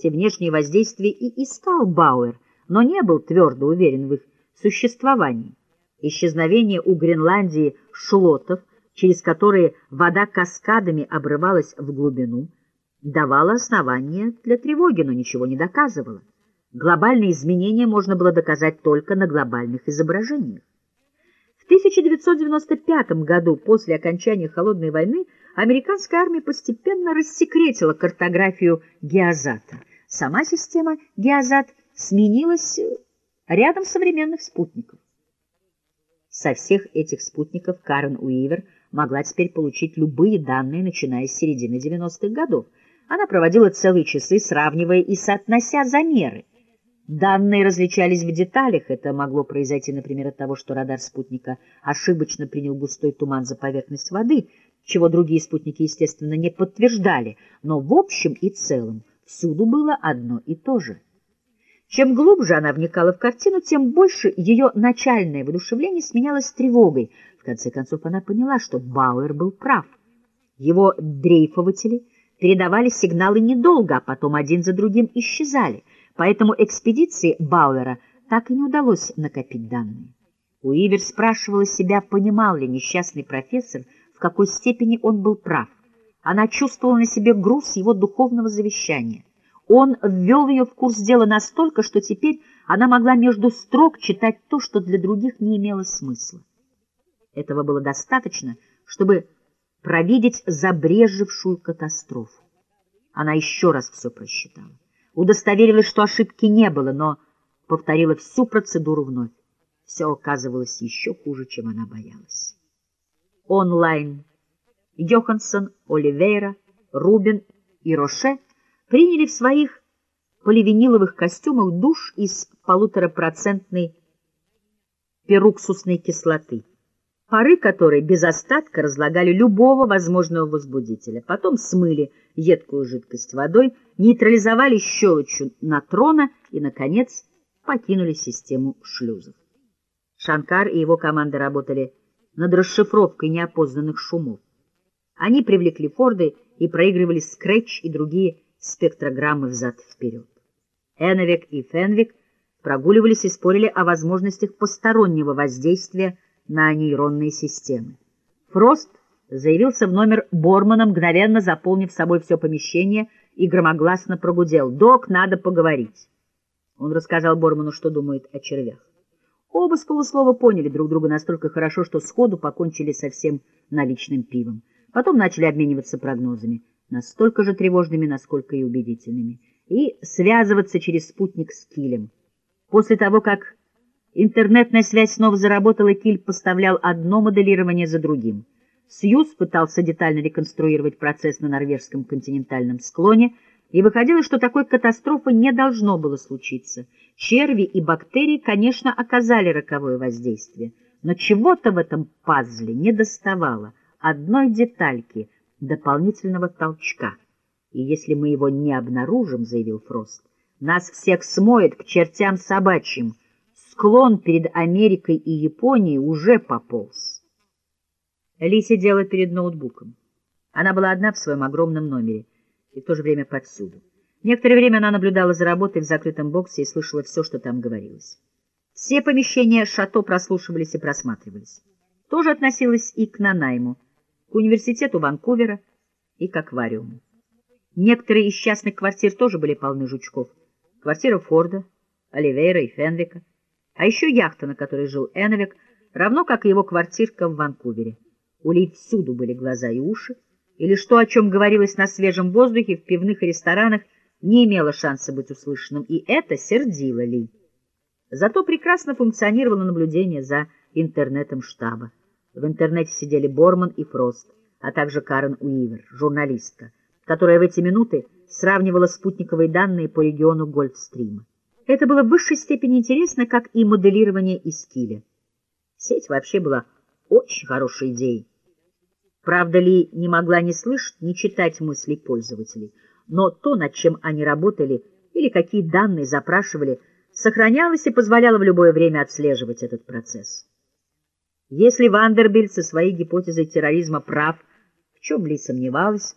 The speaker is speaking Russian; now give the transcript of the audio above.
Эти внешние воздействия и искал Бауэр, но не был твердо уверен в их существовании. Исчезновение у Гренландии шлотов, через которые вода каскадами обрывалась в глубину, давало основания для тревоги, но ничего не доказывало. Глобальные изменения можно было доказать только на глобальных изображениях. В 1995 году, после окончания Холодной войны, американская армия постепенно рассекретила картографию геозата. Сама система геозат сменилась рядом современных спутников. Со всех этих спутников Карен Уивер могла теперь получить любые данные, начиная с середины 90-х годов. Она проводила целые часы, сравнивая и соотнося замеры. Данные различались в деталях. Это могло произойти, например, от того, что радар спутника ошибочно принял густой туман за поверхность воды, чего другие спутники, естественно, не подтверждали. Но в общем и целом всюду было одно и то же. Чем глубже она вникала в картину, тем больше ее начальное воодушевление сменялось тревогой. В конце концов она поняла, что Бауэр был прав. Его дрейфователи передавали сигналы недолго, а потом один за другим исчезали — поэтому экспедиции Бауэра так и не удалось накопить данные. Уивер спрашивала себя, понимал ли несчастный профессор, в какой степени он был прав. Она чувствовала на себе груз его духовного завещания. Он ввел ее в курс дела настолько, что теперь она могла между строк читать то, что для других не имело смысла. Этого было достаточно, чтобы провидеть забрежевшую катастрофу. Она еще раз все просчитала удостоверилась, что ошибки не было, но повторила всю процедуру вновь. Все оказывалось еще хуже, чем она боялась. Онлайн. Йоханссон, Оливейра, Рубин и Роше приняли в своих поливиниловых костюмах душ из полуторапроцентной перуксусной кислоты пары которой без остатка разлагали любого возможного возбудителя. Потом смыли едкую жидкость водой, нейтрализовали щелочью натрона и, наконец, покинули систему шлюзов. Шанкар и его команда работали над расшифровкой неопознанных шумов. Они привлекли Форды и проигрывали скретч и другие спектрограммы взад-вперед. Эновик и Фенвик прогуливались и спорили о возможностях постороннего воздействия на нейронные системы. Фрост заявился в номер Бормана, мгновенно заполнив собой все помещение, и громогласно прогудел. «Док, надо поговорить». Он рассказал Борману, что думает о червях. Оба с полуслова поняли друг друга настолько хорошо, что сходу покончили со всем наличным пивом. Потом начали обмениваться прогнозами, настолько же тревожными, насколько и убедительными, и связываться через спутник с Килем. После того, как Интернетная связь снова заработала, Киль поставлял одно моделирование за другим. Сьюз пытался детально реконструировать процесс на норвежском континентальном склоне, и выходило, что такой катастрофы не должно было случиться. Черви и бактерии, конечно, оказали роковое воздействие, но чего-то в этом пазле не доставало, одной детальки, дополнительного толчка. И если мы его не обнаружим, — заявил Фрост, — нас всех смоет к чертям собачьим, Склон перед Америкой и Японией уже пополз. Ли сидела перед ноутбуком. Она была одна в своем огромном номере и в то же время повсюду. Некоторое время она наблюдала за работой в закрытом боксе и слышала все, что там говорилось. Все помещения шато прослушивались и просматривались. Тоже относилось и к Нанайму, к университету Ванкувера и к аквариуму. Некоторые из частных квартир тоже были полны жучков. Квартира Форда, Оливейра и Фенвика — а еще яхта, на которой жил Эновик, равно как и его квартирка в Ванкувере. У Ли всюду были глаза и уши, и лишь то, о чем говорилось на свежем воздухе в пивных ресторанах, не имело шанса быть услышанным, и это сердило Ли. Зато прекрасно функционировало наблюдение за интернетом штаба. В интернете сидели Борман и Фрост, а также Карен Уивер, журналистка, которая в эти минуты сравнивала спутниковые данные по региону Гольфстрима. Это было в высшей степени интересно, как и моделирование из киля. Сеть вообще была очень хорошей идеей. Правда ли не могла ни слышать, ни читать мыслей пользователей, но то, над чем они работали или какие данные запрашивали, сохранялось и позволяло в любое время отслеживать этот процесс. Если Вандербильд со своей гипотезой терроризма прав, в чем Ли сомневалась,